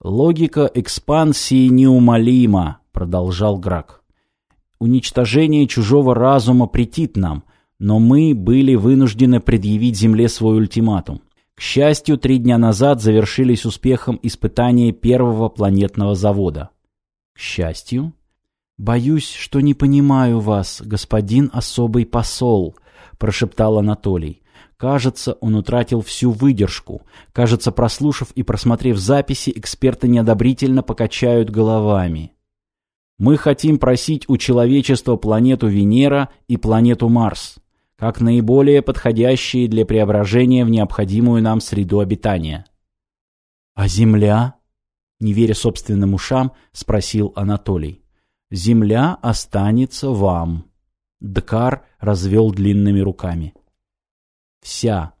Логика экспансии неумолима, продолжал Грак. Уничтожение чужого разума претит нам, но мы были вынуждены предъявить Земле свой ультиматум. К счастью, три дня назад завершились успехом испытания первого планетного завода. К счастью? Боюсь, что не понимаю вас, господин особый посол, прошептал Анатолий. Кажется, он утратил всю выдержку. Кажется, прослушав и просмотрев записи, эксперты неодобрительно покачают головами. Мы хотим просить у человечества планету Венера и планету Марс, как наиболее подходящие для преображения в необходимую нам среду обитания. А Земля? Не веря собственным ушам, спросил Анатолий. Земля останется вам. Дкар развел длинными руками. Вся.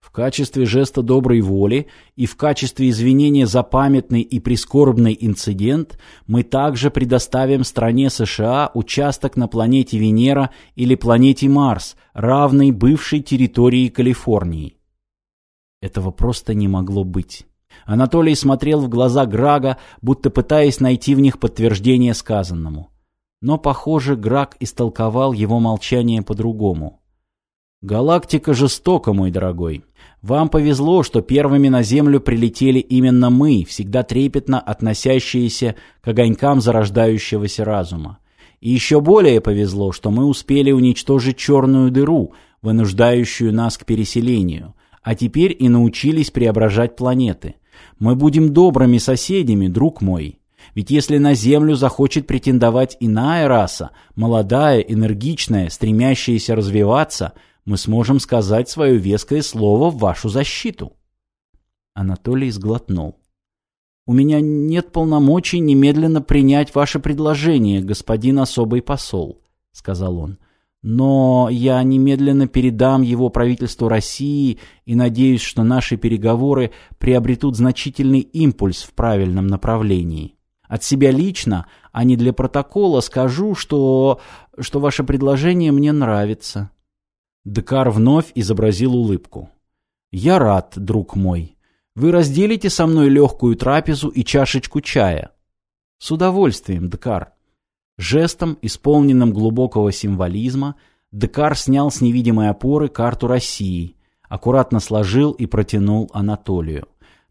В качестве жеста доброй воли и в качестве извинения за памятный и прискорбный инцидент мы также предоставим стране США участок на планете Венера или планете Марс, равный бывшей территории Калифорнии. Этого просто не могло быть. Анатолий смотрел в глаза Грага, будто пытаясь найти в них подтверждение сказанному. Но, похоже, Граг истолковал его молчание по-другому. Галактика жестока, мой дорогой. Вам повезло, что первыми на Землю прилетели именно мы, всегда трепетно относящиеся к огонькам зарождающегося разума. И еще более повезло, что мы успели уничтожить черную дыру, вынуждающую нас к переселению, а теперь и научились преображать планеты. Мы будем добрыми соседями, друг мой. Ведь если на Землю захочет претендовать иная раса, молодая, энергичная, стремящаяся развиваться – мы сможем сказать свое веское слово в вашу защиту. Анатолий сглотнул. У меня нет полномочий немедленно принять ваше предложение, господин особый посол, сказал он. Но я немедленно передам его правительству России и надеюсь, что наши переговоры приобретут значительный импульс в правильном направлении. От себя лично, а не для протокола, скажу, что что ваше предложение мне нравится. Декар вновь изобразил улыбку. «Я рад, друг мой. Вы разделите со мной легкую трапезу и чашечку чая?» «С удовольствием, Декар». Жестом, исполненным глубокого символизма, Декар снял с невидимой опоры карту России, аккуратно сложил и протянул Анатолию.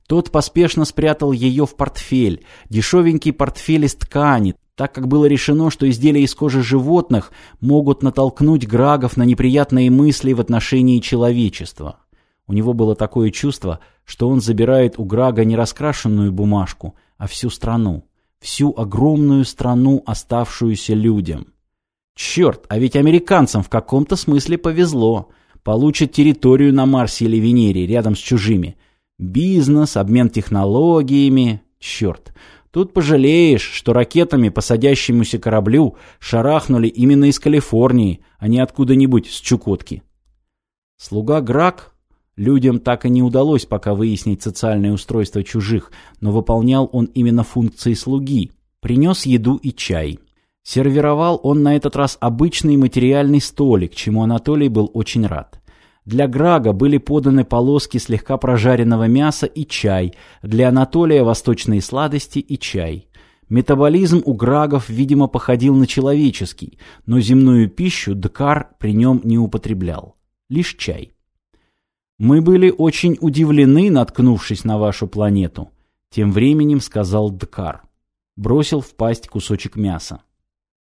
Тот поспешно спрятал ее в портфель, дешевенький портфель из ткани, так как было решено, что изделия из кожи животных могут натолкнуть Грагов на неприятные мысли в отношении человечества. У него было такое чувство, что он забирает у Грага не раскрашенную бумажку, а всю страну. Всю огромную страну, оставшуюся людям. Черт, а ведь американцам в каком-то смысле повезло. Получат территорию на Марсе или Венере рядом с чужими. Бизнес, обмен технологиями. Черт. Тут пожалеешь, что ракетами по садящемуся кораблю шарахнули именно из Калифорнии, а не откуда-нибудь с Чукотки. Слуга Грак людям так и не удалось пока выяснить социальное устройство чужих, но выполнял он именно функции слуги. Принес еду и чай. Сервировал он на этот раз обычный материальный столик, чему Анатолий был очень рад. Для Грага были поданы полоски слегка прожаренного мяса и чай, для Анатолия восточные сладости и чай. Метаболизм у Грагов, видимо, походил на человеческий, но земную пищу Дкар при нем не употреблял. Лишь чай. «Мы были очень удивлены, наткнувшись на вашу планету», — тем временем сказал Дкар. Бросил в пасть кусочек мяса.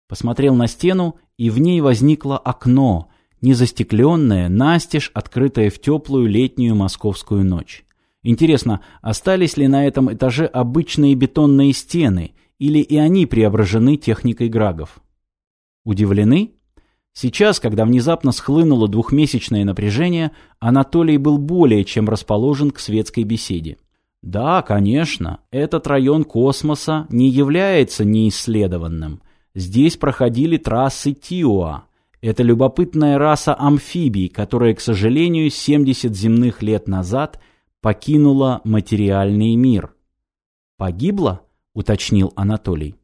Посмотрел на стену, и в ней возникло окно — незастекленная, настежь, открытая в теплую летнюю московскую ночь. Интересно, остались ли на этом этаже обычные бетонные стены, или и они преображены техникой Грагов? Удивлены? Сейчас, когда внезапно схлынуло двухмесячное напряжение, Анатолий был более чем расположен к светской беседе. Да, конечно, этот район космоса не является неисследованным. Здесь проходили трассы Тиоа, это любопытная раса амфибий, которая, к сожалению, 70 земных лет назад покинула материальный мир. «Погибла?» — уточнил Анатолий.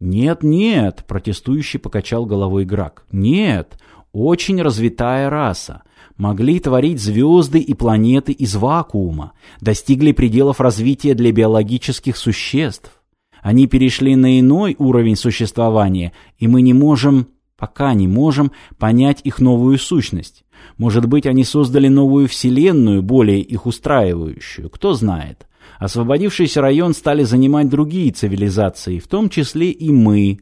«Нет, нет», — протестующий покачал головой Грак. «Нет, Очень развитая раса. Могли творить звезды и планеты из вакуума. Достигли пределов развития для биологических существ. Они перешли на иной уровень существования, и мы не можем, пока не можем, понять их новую сущность. Может быть, они создали новую вселенную, более их устраивающую, кто знает. Освободившийся район стали занимать другие цивилизации, в том числе и мы.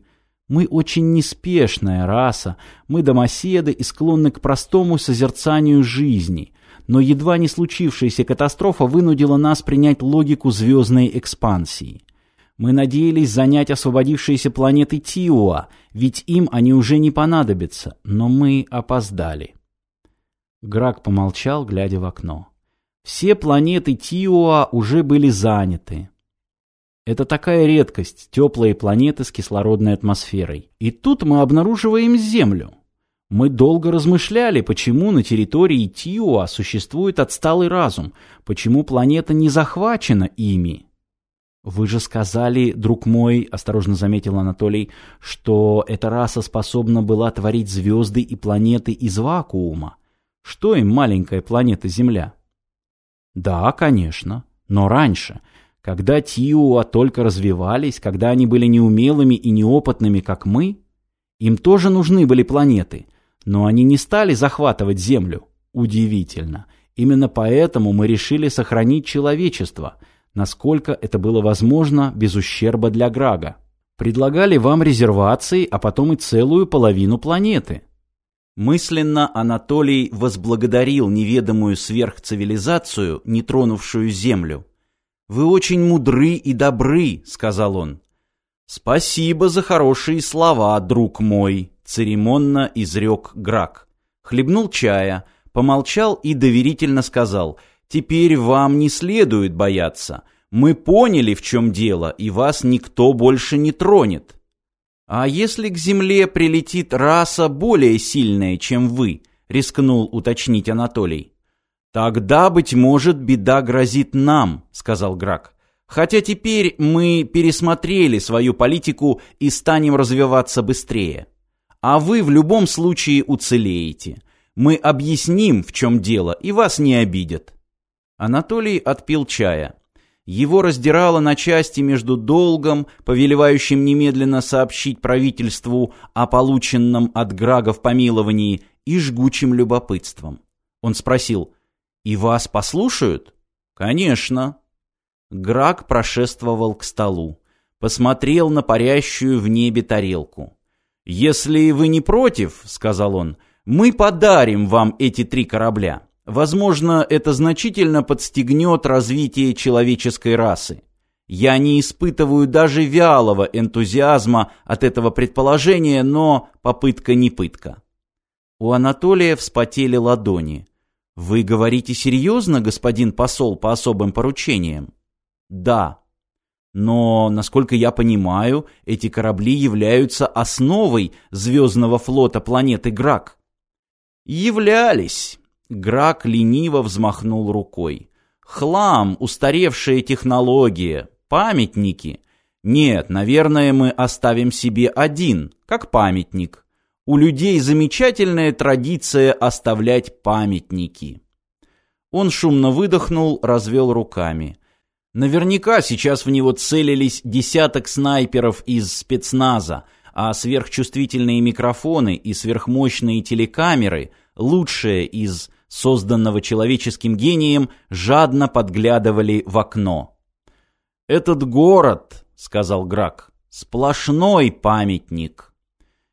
Мы очень неспешная раса, мы домоседы и склонны к простому созерцанию жизни. Но едва не случившаяся катастрофа вынудила нас принять логику звездной экспансии. Мы надеялись занять освободившиеся планеты Тиуа, ведь им они уже не понадобятся, но мы опоздали. Грак помолчал, глядя в окно. Все планеты Тиуа уже были заняты. Это такая редкость, теплые планеты с кислородной атмосферой. И тут мы обнаруживаем Землю. Мы долго размышляли, почему на территории Тиуа существует отсталый разум, почему планета не захвачена ими. «Вы же сказали, друг мой, — осторожно заметил Анатолий, — что эта раса способна была творить звезды и планеты из вакуума. Что им маленькая планета Земля?» «Да, конечно. Но раньше, когда Тиуа только развивались, когда они были неумелыми и неопытными, как мы, им тоже нужны были планеты, но они не стали захватывать Землю. Удивительно. Именно поэтому мы решили сохранить человечество — насколько это было возможно без ущерба для Грага. Предлагали вам резервации, а потом и целую половину планеты. Мысленно Анатолий возблагодарил неведомую сверхцивилизацию, не тронувшую Землю. «Вы очень мудры и добры», — сказал он. «Спасибо за хорошие слова, друг мой», — церемонно изрек Грак. Хлебнул чая, помолчал и доверительно сказал — Теперь вам не следует бояться. Мы поняли, в чем дело, и вас никто больше не тронет. А если к земле прилетит раса более сильная, чем вы, рискнул уточнить Анатолий. Тогда, быть может, беда грозит нам, сказал Грак. Хотя теперь мы пересмотрели свою политику и станем развиваться быстрее. А вы в любом случае уцелеете. Мы объясним, в чем дело, и вас не обидят. Анатолий отпил чая. Его раздирало на части между долгом, повелевающим немедленно сообщить правительству о полученном от Грага в помиловании, и жгучим любопытством. Он спросил, «И вас послушают?» «Конечно». Граг прошествовал к столу, посмотрел на парящую в небе тарелку. «Если вы не против, — сказал он, — мы подарим вам эти три корабля. Возможно, это значительно подстегнет развитие человеческой расы. Я не испытываю даже вялого энтузиазма от этого предположения, но попытка не пытка. У Анатолия вспотели ладони. «Вы говорите серьезно, господин посол, по особым поручениям?» «Да». Но, насколько я понимаю, эти корабли являются основой звездного флота планеты Грак. «Являлись», Грак лениво взмахнул рукой. «Хлам, устаревшая технология, памятники. Нет, наверное, мы оставим себе один, как памятник. У людей замечательная традиция оставлять памятники». Он шумно выдохнул, развел руками. Наверняка сейчас в него целились десяток снайперов из спецназа, а сверхчувствительные микрофоны и сверхмощные телекамеры – лучшее из созданного человеческим гением, жадно подглядывали в окно. «Этот город, — сказал Грак, — сплошной памятник».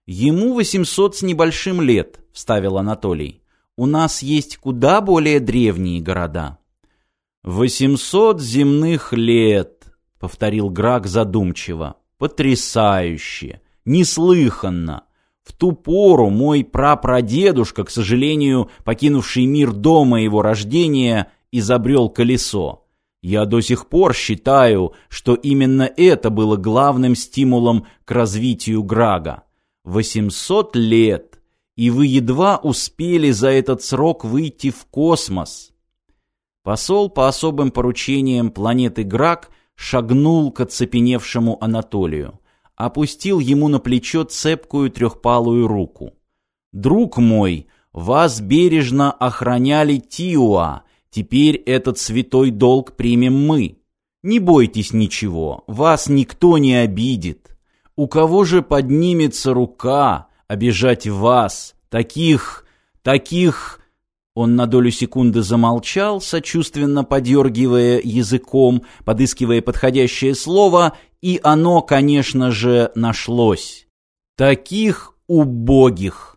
«Ему восемьсот с небольшим лет», — вставил Анатолий. «У нас есть куда более древние города». «Восемьсот земных лет», — повторил Грак задумчиво. «Потрясающе! Неслыханно! В ту пору мой прапрадедушка, к сожалению, покинувший мир до моего рождения, изобрел колесо. Я до сих пор считаю, что именно это было главным стимулом к развитию Грага. 800 лет, и вы едва успели за этот срок выйти в космос. Посол по особым поручениям планеты Граг шагнул к оцепеневшему Анатолию опустил ему на плечо цепкую трехпалую руку. Друг мой, вас бережно охраняли Тиуа, теперь этот святой долг примем мы. Не бойтесь ничего, вас никто не обидит. У кого же поднимется рука обижать вас, таких, таких... Он на долю секунды замолчал, сочувственно подергивая языком, подыскивая подходящее слово, и оно, конечно же, нашлось. Таких убогих.